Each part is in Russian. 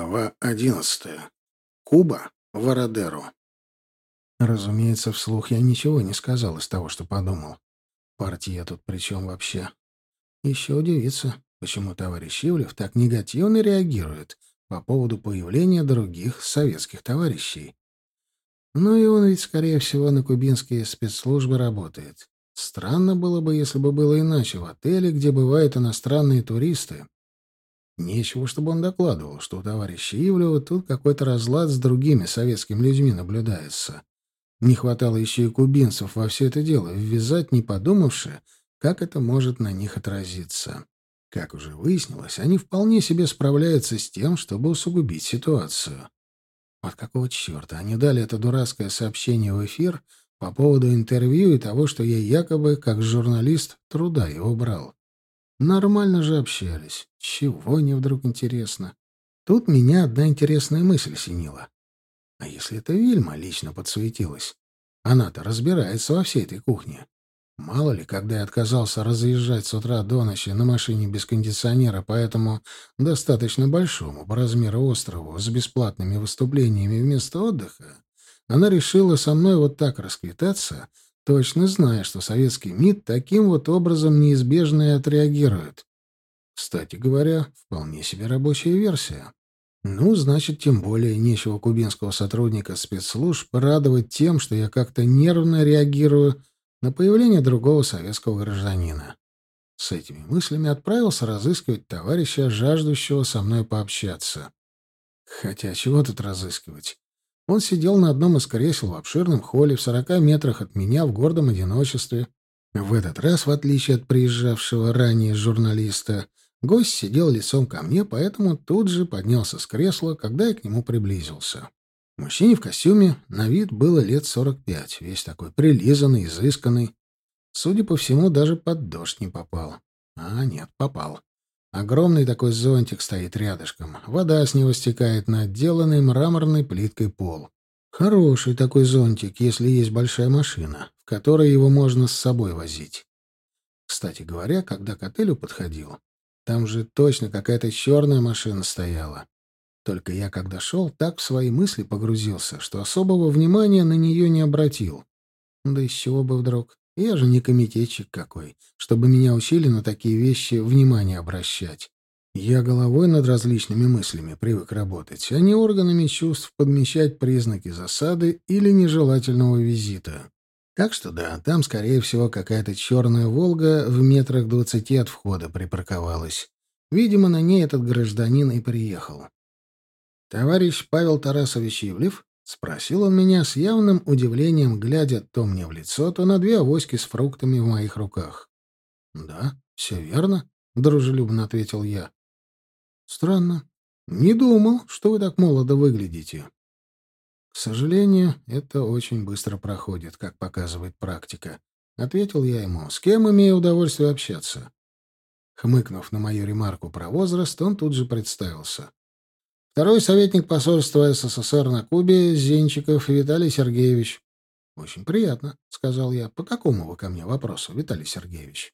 Глава одиннадцатая. Куба Вородеру. Разумеется, вслух я ничего не сказал из того, что подумал. Партия тут при чем вообще? Еще удивиться, почему товарищ Ивлев так негативно реагирует по поводу появления других советских товарищей. Ну и он ведь, скорее всего, на кубинские спецслужбы работает. Странно было бы, если бы было иначе в отеле, где бывают иностранные туристы. Нечего, чтобы он докладывал, что у товарища Ивлева тут какой-то разлад с другими советскими людьми наблюдается. Не хватало еще и кубинцев во все это дело ввязать, не подумавши, как это может на них отразиться. Как уже выяснилось, они вполне себе справляются с тем, чтобы усугубить ситуацию. Вот какого черта они дали это дурацкое сообщение в эфир по поводу интервью и того, что я якобы, как журналист, труда его брал. Нормально же общались. Чего мне вдруг интересно? Тут меня одна интересная мысль синила. А если это Вильма лично подсуетилась? Она-то разбирается во всей этой кухне. Мало ли, когда я отказался разъезжать с утра до ночи на машине без кондиционера по этому достаточно большому по размеру острову с бесплатными выступлениями вместо отдыха, она решила со мной вот так расквитаться — точно зная, что советский МИД таким вот образом неизбежно и отреагирует. Кстати говоря, вполне себе рабочая версия. Ну, значит, тем более нечего кубинского сотрудника спецслужб радовать тем, что я как-то нервно реагирую на появление другого советского гражданина. С этими мыслями отправился разыскивать товарища, жаждущего со мной пообщаться. Хотя чего тут разыскивать? Он сидел на одном из кресел в обширном холле в сорока метрах от меня в гордом одиночестве. В этот раз, в отличие от приезжавшего ранее журналиста, гость сидел лицом ко мне, поэтому тут же поднялся с кресла, когда я к нему приблизился. Мужчине в костюме на вид было лет сорок пять, весь такой прилизанный, изысканный. Судя по всему, даже под дождь не попал. А, нет, попал. Огромный такой зонтик стоит рядышком. Вода с него стекает на отделанный мраморной плиткой пол. Хороший такой зонтик, если есть большая машина, в которой его можно с собой возить. Кстати говоря, когда к отелю подходил, там же точно какая-то черная машина стояла. Только я, когда шел, так в свои мысли погрузился, что особого внимания на нее не обратил. Да из чего бы вдруг? Я же не комитетчик какой, чтобы меня учили на такие вещи внимание обращать. Я головой над различными мыслями привык работать, а не органами чувств подмечать признаки засады или нежелательного визита. Так что да, там, скорее всего, какая-то черная «Волга» в метрах двадцати от входа припарковалась. Видимо, на ней этот гражданин и приехал. Товарищ Павел Тарасович Ивлев — спросил он меня с явным удивлением, глядя то мне в лицо, то на две авоськи с фруктами в моих руках. «Да, все верно», — дружелюбно ответил я. «Странно. Не думал, что вы так молодо выглядите». «К сожалению, это очень быстро проходит, как показывает практика», — ответил я ему. «С кем имею удовольствие общаться?» Хмыкнув на мою ремарку про возраст, он тут же представился. Второй советник посольства СССР на Кубе Зенчиков Виталий Сергеевич. Очень приятно, сказал я. По какому вы ко мне вопросу, Виталий Сергеевич?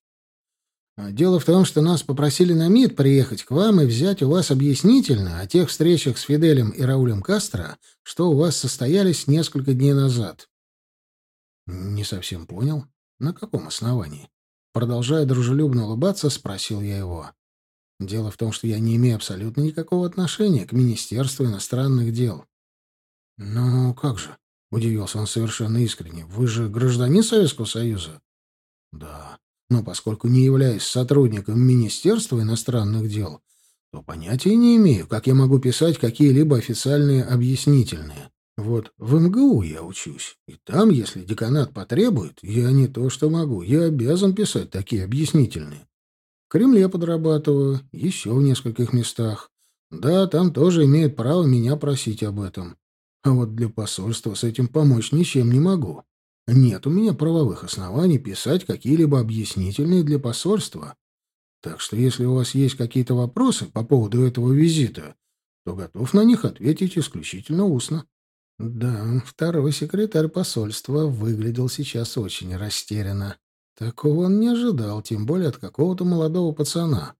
А, дело в том, что нас попросили на МИД приехать к вам и взять у вас объяснительно о тех встречах с Фиделем и Раулем Кастро, что у вас состоялись несколько дней назад. Не совсем понял. На каком основании? Продолжая дружелюбно улыбаться, спросил я его. Дело в том, что я не имею абсолютно никакого отношения к Министерству иностранных дел. «Ну, как же?» — удивился он совершенно искренне. «Вы же гражданин Советского Союза?» «Да. Но поскольку не являюсь сотрудником Министерства иностранных дел, то понятия не имею, как я могу писать какие-либо официальные объяснительные. Вот в МГУ я учусь, и там, если деканат потребует, я не то что могу, я обязан писать такие объяснительные. В Кремле подрабатываю, еще в нескольких местах. Да, там тоже имеют право меня просить об этом. А вот для посольства с этим помочь ничем не могу. Нет у меня правовых оснований писать какие-либо объяснительные для посольства. Так что если у вас есть какие-то вопросы по поводу этого визита, то готов на них ответить исключительно устно. Да, второй секретарь посольства выглядел сейчас очень растерянно. Такого он не ожидал, тем более от какого-то молодого пацана.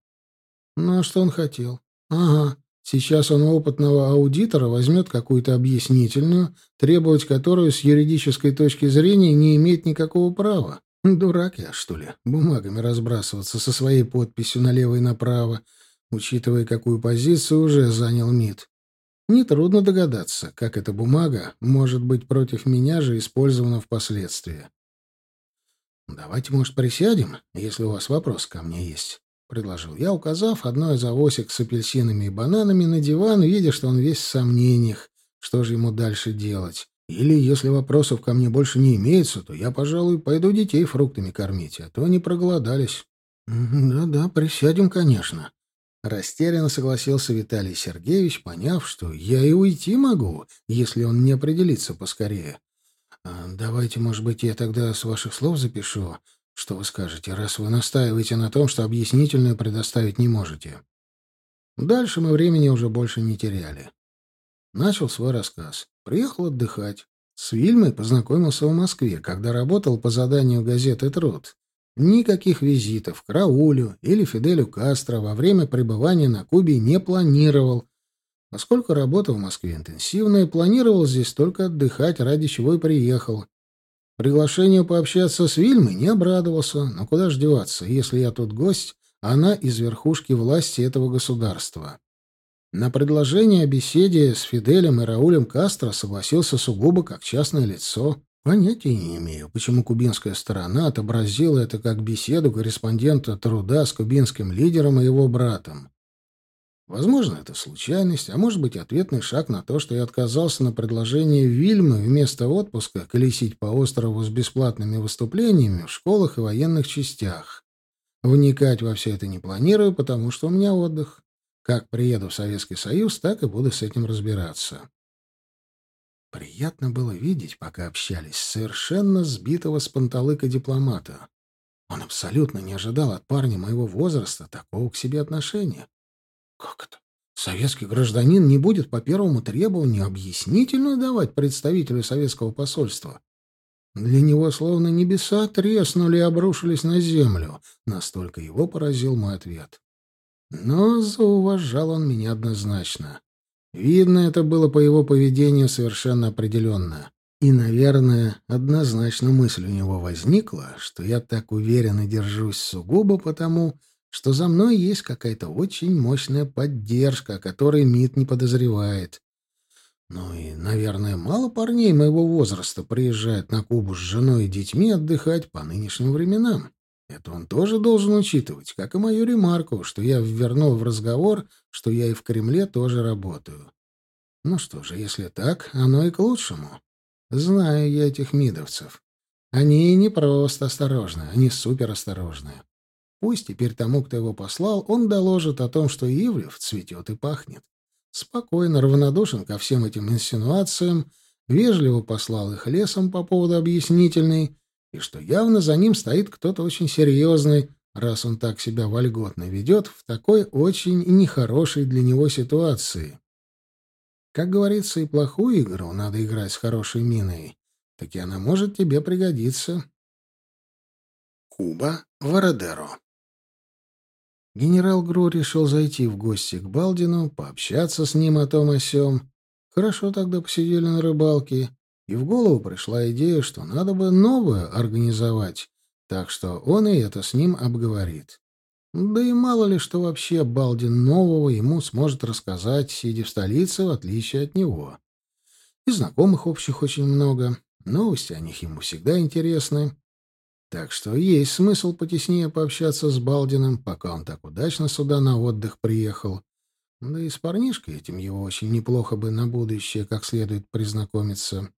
Ну а что он хотел? Ага, Сейчас он опытного аудитора возьмет какую-то объяснительную, требовать которую с юридической точки зрения не имеет никакого права. Дурак я, что ли, бумагами разбрасываться со своей подписью налево и направо, учитывая, какую позицию уже занял МИД. Нетрудно догадаться, как эта бумага может быть против меня же использована впоследствии. «Давайте, может, присядем, если у вас вопрос ко мне есть?» — предложил я, указав одно из авосик с апельсинами и бананами на диван, видя, что он весь в сомнениях, что же ему дальше делать. Или, если вопросов ко мне больше не имеется, то я, пожалуй, пойду детей фруктами кормить, а то они проголодались. «Да-да, присядем, конечно». Растерянно согласился Виталий Сергеевич, поняв, что я и уйти могу, если он не определится поскорее. «А, «Давайте, может быть, я тогда с ваших слов запишу. Что вы скажете, раз вы настаиваете на том, что объяснительную предоставить не можете? Дальше мы времени уже больше не теряли. Начал свой рассказ. Приехал отдыхать. С Вильмой познакомился в Москве, когда работал по заданию газеты «Труд». Никаких визитов к Раулю или Фиделю Кастро во время пребывания на Кубе не планировал, поскольку работа в Москве интенсивная, планировал здесь только отдыхать, ради чего и приехал. Приглашению пообщаться с Вильмой не обрадовался, но куда ж деваться, если я тут гость, а она из верхушки власти этого государства. На предложение о беседе с Фиделем и Раулем Кастро согласился сугубо как частное лицо. Понятия не имею, почему кубинская сторона отобразила это как беседу корреспондента труда с кубинским лидером и его братом. Возможно, это случайность, а может быть, ответный шаг на то, что я отказался на предложение Вильмы вместо отпуска колесить по острову с бесплатными выступлениями в школах и военных частях. Вникать во все это не планирую, потому что у меня отдых. Как приеду в Советский Союз, так и буду с этим разбираться. Приятно было видеть, пока общались, совершенно сбитого с панталыка дипломата. Он абсолютно не ожидал от парня моего возраста такого к себе отношения. Как это? Советский гражданин не будет по первому требованию объяснительную давать представителю советского посольства? Для него словно небеса треснули и обрушились на землю. Настолько его поразил мой ответ. Но зауважал он меня однозначно. Видно, это было по его поведению совершенно определенно. И, наверное, однозначно мысль у него возникла, что я так уверенно держусь сугубо потому, что за мной есть какая-то очень мощная поддержка, о которой МИД не подозревает. Ну и, наверное, мало парней моего возраста приезжают на Кубу с женой и детьми отдыхать по нынешним временам. Это он тоже должен учитывать, как и мою ремарку, что я ввернул в разговор, что я и в Кремле тоже работаю. Ну что же, если так, оно и к лучшему. Знаю я этих мидовцев. Они не просто осторожны, они суперосторожные. Пусть теперь тому, кто его послал, он доложит о том, что Ивлев цветет и пахнет. Спокойно, равнодушен ко всем этим инсинуациям, вежливо послал их лесом по поводу объяснительной, и что явно за ним стоит кто-то очень серьезный, раз он так себя вольготно ведет в такой очень нехорошей для него ситуации. Как говорится, и плохую игру надо играть с хорошей миной, так и она может тебе пригодиться. Куба Вородеро Генерал Гру решил зайти в гости к Балдину, пообщаться с ним о том о сём. Хорошо тогда посидели на рыбалке, и в голову пришла идея, что надо бы новое организовать, так что он и это с ним обговорит. Да и мало ли что вообще Балдин нового ему сможет рассказать, сидя в столице, в отличие от него. И знакомых общих очень много, новости о них ему всегда интересны. Так что есть смысл потеснее пообщаться с Балдиным, пока он так удачно сюда на отдых приехал. Да и с парнишкой этим его очень неплохо бы на будущее как следует признакомиться.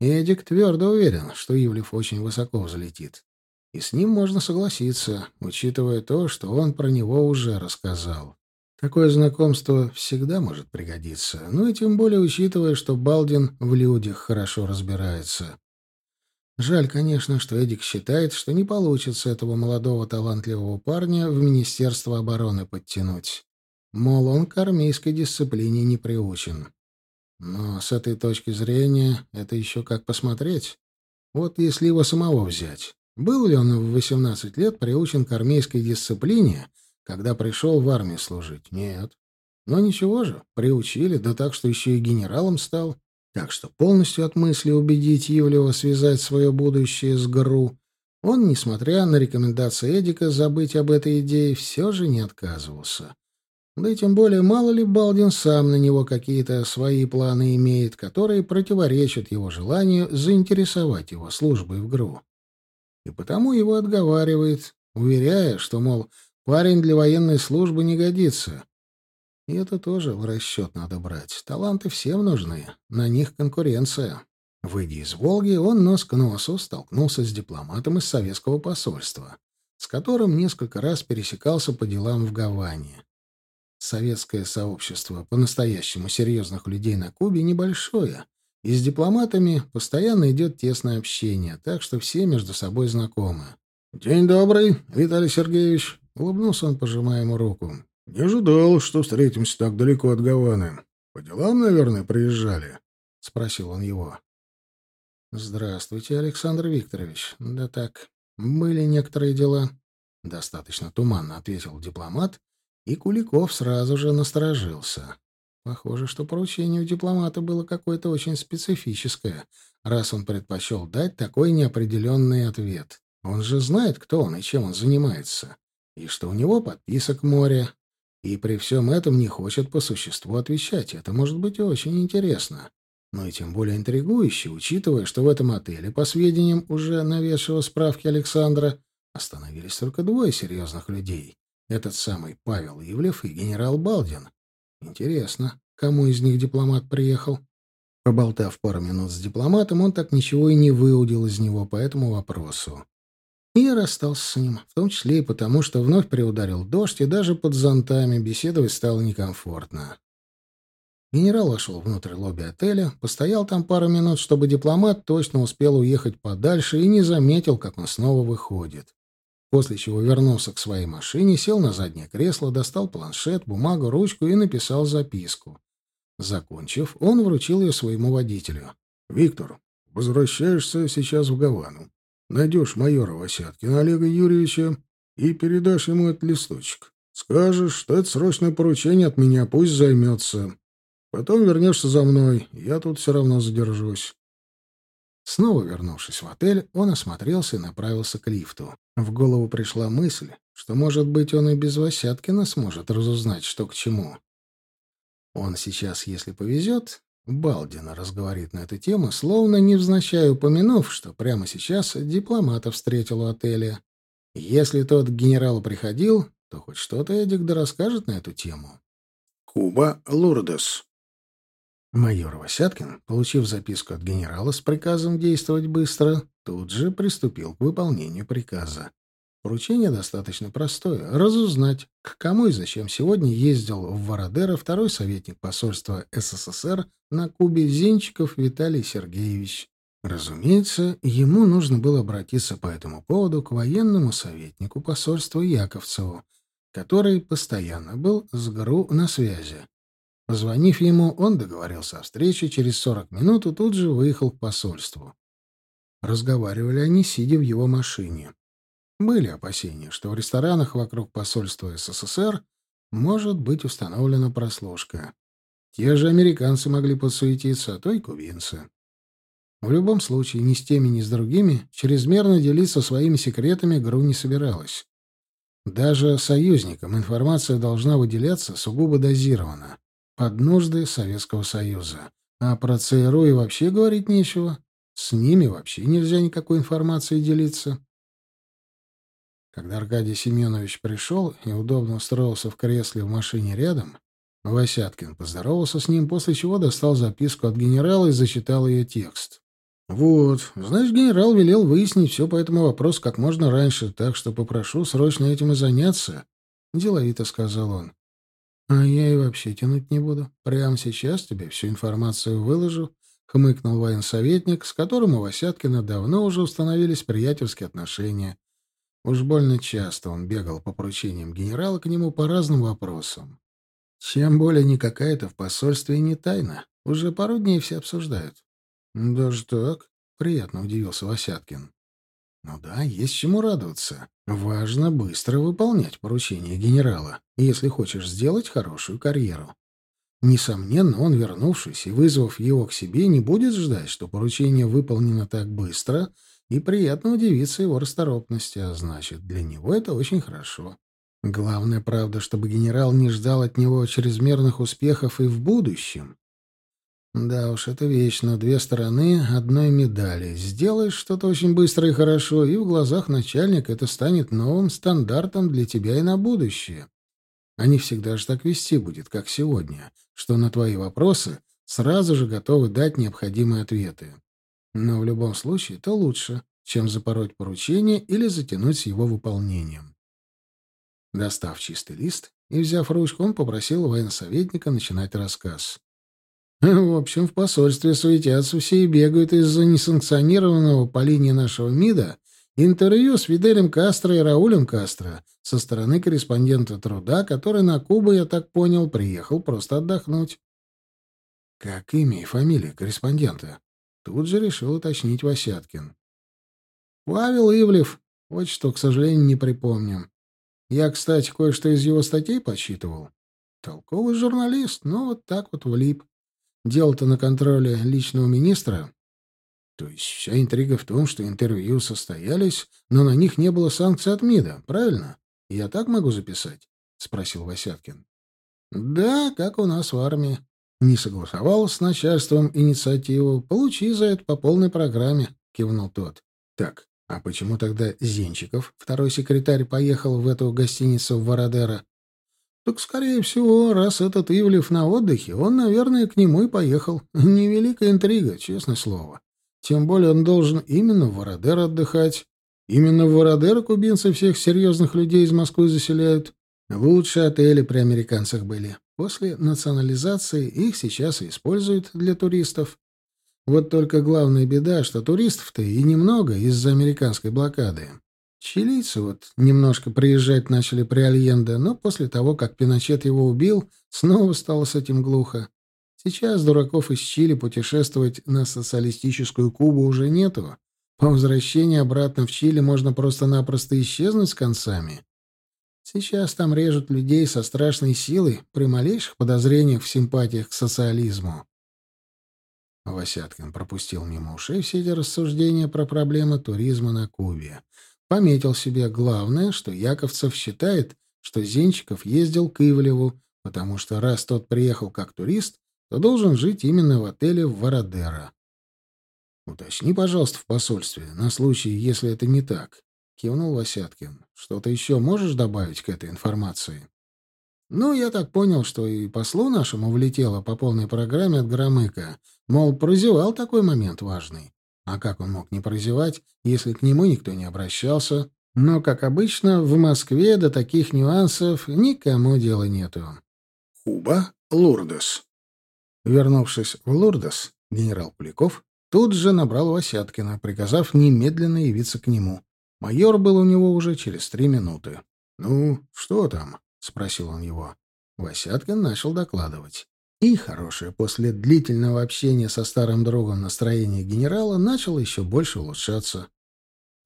Эдик твердо уверен, что Ивлев очень высоко взлетит. И с ним можно согласиться, учитывая то, что он про него уже рассказал. Такое знакомство всегда может пригодиться, ну и тем более учитывая, что Балдин в людях хорошо разбирается. Жаль, конечно, что Эдик считает, что не получится этого молодого талантливого парня в Министерство обороны подтянуть. Мол, он к армейской дисциплине не приучен. Но с этой точки зрения это еще как посмотреть. Вот если его самого взять. Был ли он в 18 лет приучен к армейской дисциплине, когда пришел в армию служить? Нет. Но ничего же, приучили, да так, что еще и генералом стал. Так что полностью от мысли убедить Ивлева связать свое будущее с ГРУ, он, несмотря на рекомендации Эдика забыть об этой идее, все же не отказывался. Да и тем более, мало ли Балдин сам на него какие-то свои планы имеет, которые противоречат его желанию заинтересовать его службой в ГРУ. И потому его отговаривает, уверяя, что, мол, парень для военной службы не годится. И это тоже в расчет надо брать. Таланты всем нужны, на них конкуренция. Выйдя из «Волги», он нос к носу столкнулся с дипломатом из советского посольства, с которым несколько раз пересекался по делам в Гаване. Советское сообщество по-настоящему серьезных людей на Кубе небольшое, и с дипломатами постоянно идет тесное общение, так что все между собой знакомы. «День добрый, Виталий Сергеевич!» — улыбнулся он, пожимая ему руку. «Не ожидал, что встретимся так далеко от Гаваны. По делам, наверное, приезжали?» — спросил он его. «Здравствуйте, Александр Викторович. Да так, были некоторые дела». Достаточно туманно ответил дипломат, и Куликов сразу же насторожился. Похоже, что поручение у дипломата было какое-то очень специфическое, раз он предпочел дать такой неопределенный ответ. Он же знает, кто он и чем он занимается, и что у него подписок море, и при всем этом не хочет по существу отвечать. Это может быть очень интересно. Но и тем более интригующе, учитывая, что в этом отеле, по сведениям уже навешивая справки Александра, остановились только двое серьезных людей. Этот самый Павел Ивлев и генерал Балдин. Интересно, кому из них дипломат приехал? Поболтав пару минут с дипломатом, он так ничего и не выудил из него по этому вопросу. И я расстался с ним, в том числе и потому, что вновь приударил дождь, и даже под зонтами беседовать стало некомфортно. Генерал вошел внутрь лобби отеля, постоял там пару минут, чтобы дипломат точно успел уехать подальше и не заметил, как он снова выходит. После чего вернулся к своей машине, сел на заднее кресло, достал планшет, бумагу, ручку и написал записку. Закончив, он вручил ее своему водителю. «Виктор, возвращаешься сейчас в Гавану. Найдешь майора Васяткина Олега Юрьевича и передашь ему этот листочек. Скажешь, что это срочное поручение от меня, пусть займется. Потом вернешься за мной, я тут все равно задержусь. Снова вернувшись в отель, он осмотрелся и направился к лифту. В голову пришла мысль, что, может быть, он и без Васяткина сможет разузнать, что к чему. Он сейчас, если повезет, Балдина разговорит на эту тему, словно невзначай упомянув, что прямо сейчас дипломата встретил у отеля. Если тот к генералу приходил, то хоть что-то Эдик да расскажет на эту тему. Куба Лурдес. Майор Васяткин, получив записку от генерала с приказом действовать быстро, тут же приступил к выполнению приказа. Поручение достаточно простое — разузнать, к кому и зачем сегодня ездил в Вородеро второй советник посольства СССР на Кубе Зинчиков Виталий Сергеевич. Разумеется, ему нужно было обратиться по этому поводу к военному советнику посольства Яковцеву, который постоянно был с ГРУ на связи. Позвонив ему, он договорился о встрече, через 40 минут и тут же выехал к посольству. Разговаривали они, сидя в его машине. Были опасения, что в ресторанах вокруг посольства СССР может быть установлена прослушка. Те же американцы могли подсуетиться, а то и кубинцы. В любом случае, ни с теми, ни с другими чрезмерно делиться своими секретами ГРУ не собиралась. Даже союзникам информация должна выделяться сугубо дозированно, под нужды Советского Союза. А про ЦРУ и вообще говорить нечего. С ними вообще нельзя никакой информацией делиться. Когда Аркадий Семенович пришел и удобно устроился в кресле в машине рядом, Васяткин поздоровался с ним, после чего достал записку от генерала и зачитал ее текст. «Вот, знаешь, генерал велел выяснить все по этому вопросу как можно раньше, так что попрошу срочно этим и заняться», — деловито сказал он. «А я и вообще тянуть не буду. Прямо сейчас тебе всю информацию выложу», — хмыкнул военсоветник, с которым у Васяткина давно уже установились приятельские отношения. Уж больно часто он бегал по поручениям генерала к нему по разным вопросам. Чем более не какая-то в посольстве не тайна. Уже пару дней все обсуждают. «Даже так?» — приятно удивился Васяткин. «Ну да, есть чему радоваться. Важно быстро выполнять поручения генерала, если хочешь сделать хорошую карьеру. Несомненно, он, вернувшись и вызвав его к себе, не будет ждать, что поручение выполнено так быстро, и приятно удивиться его расторопности, а значит, для него это очень хорошо. Главное, правда, чтобы генерал не ждал от него чрезмерных успехов и в будущем. Да уж, это вечно две стороны одной медали. Сделаешь что-то очень быстро и хорошо, и в глазах начальника это станет новым стандартом для тебя и на будущее. А не всегда же так вести будет, как сегодня, что на твои вопросы сразу же готовы дать необходимые ответы. Но в любом случае это лучше, чем запороть поручение или затянуть с его выполнением. Достав чистый лист и взяв ручку, он попросил военсоветника начинать рассказ. В общем, в посольстве суетятся все и бегают из-за несанкционированного по линии нашего МИДа интервью с Фиделем Кастро и Раулем Кастро со стороны корреспондента труда, который на Кубу, я так понял, приехал просто отдохнуть. Как имя и фамилия корреспондента? Тут же решил уточнить Васяткин. Павел Ивлев. Вот что, к сожалению, не припомню. Я, кстати, кое-что из его статей подсчитывал. Толковый журналист, но вот так вот влип. Дело-то на контроле личного министра. То есть вся интрига в том, что интервью состоялись, но на них не было санкций от МИДа, правильно? Я так могу записать? — спросил Васяткин. — Да, как у нас в армии. Не согласовал с начальством инициативу. Получи за это по полной программе, — кивнул тот. — Так, а почему тогда Зенчиков, второй секретарь, поехал в эту гостиницу в Вородеро? Так, скорее всего, раз этот Ивлев на отдыхе, он, наверное, к нему и поехал. Невеликая интрига, честное слово. Тем более он должен именно в Вородер отдыхать. Именно в Вородер кубинцы всех серьезных людей из Москвы заселяют. Лучшие отели при американцах были. После национализации их сейчас используют для туристов. Вот только главная беда, что туристов-то и немного из-за американской блокады. Чилийцы вот немножко приезжать начали при Альенде, но после того, как Пиночет его убил, снова стало с этим глухо. Сейчас дураков из Чили путешествовать на социалистическую Кубу уже нету. По возвращении обратно в Чили можно просто-напросто исчезнуть с концами. Сейчас там режут людей со страшной силой при малейших подозрениях в симпатиях к социализму. Васяткин пропустил мимо ушей все эти рассуждения про проблемы туризма на Кубе. Пометил себе главное, что Яковцев считает, что Зенчиков ездил к Ивлеву, потому что раз тот приехал как турист, то должен жить именно в отеле в Вородеро. «Уточни, пожалуйста, в посольстве, на случай, если это не так», — кивнул Васяткин. «Что-то еще можешь добавить к этой информации?» «Ну, я так понял, что и послу нашему влетело по полной программе от Громыка. Мол, прозевал такой момент важный. А как он мог не прозевать, если к нему никто не обращался? Но, как обычно, в Москве до таких нюансов никому дела нету. Куба, Лурдес. Вернувшись в Лурдес, генерал Поляков тут же набрал Васяткина, приказав немедленно явиться к нему. Майор был у него уже через три минуты. «Ну, что там?» — спросил он его. Васяткин начал докладывать. И хорошее после длительного общения со старым другом настроение генерала начало еще больше улучшаться.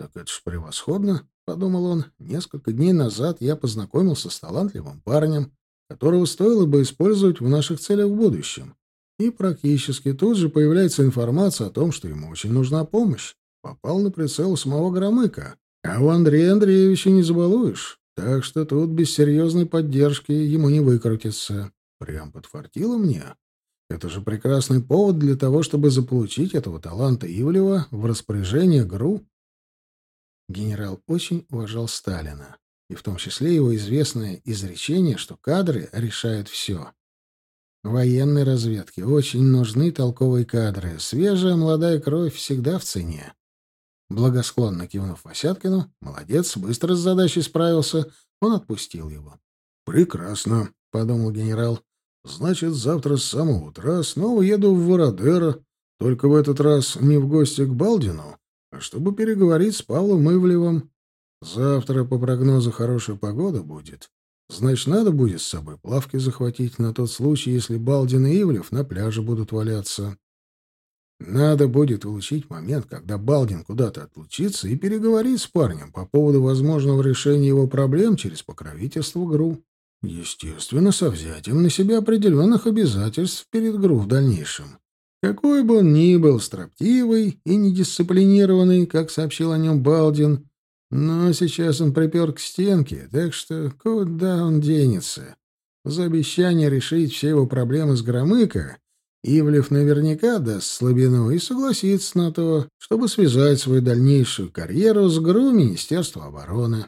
«Так это ж превосходно», — подумал он. «Несколько дней назад я познакомился с талантливым парнем, которого стоило бы использовать в наших целях в будущем. И практически тут же появляется информация о том, что ему очень нужна помощь. Попал на прицел самого Громыка. А у Андрея Андреевича не забалуешь. Так что тут без серьезной поддержки ему не выкрутиться. Прям подфартило мне. Это же прекрасный повод для того, чтобы заполучить этого таланта Ивлева в распоряжение ГРУ. Генерал очень уважал Сталина, и в том числе его известное изречение, что кадры решают все. Военной разведке очень нужны толковые кадры. Свежая молодая кровь всегда в цене. Благосклонно кивнув Васяткину, молодец, быстро с задачей справился, он отпустил его. «Прекрасно», — подумал генерал. Значит, завтра с самого утра снова еду в Вородеро, только в этот раз не в гости к Балдину, а чтобы переговорить с Павлом Ивлевым. Завтра, по прогнозу, хорошая погода будет. Значит, надо будет с собой плавки захватить на тот случай, если Балдин и Ивлев на пляже будут валяться. Надо будет улучшить момент, когда Балдин куда-то отлучится, и переговорить с парнем по поводу возможного решения его проблем через покровительство ГРУ. Естественно, со взятием на себя определенных обязательств перед ГРУ в дальнейшем. Какой бы он ни был, строптивый и недисциплинированный, как сообщил о нем Балдин, но сейчас он припер к стенке, так что куда он денется? За обещание решить все его проблемы с Громыко Ивлев наверняка даст слабину и согласится на то, чтобы связать свою дальнейшую карьеру с ГРУ Министерства обороны.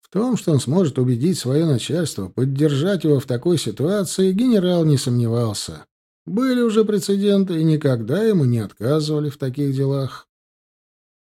В том, что он сможет убедить свое начальство поддержать его в такой ситуации, генерал не сомневался. Были уже прецеденты, и никогда ему не отказывали в таких делах.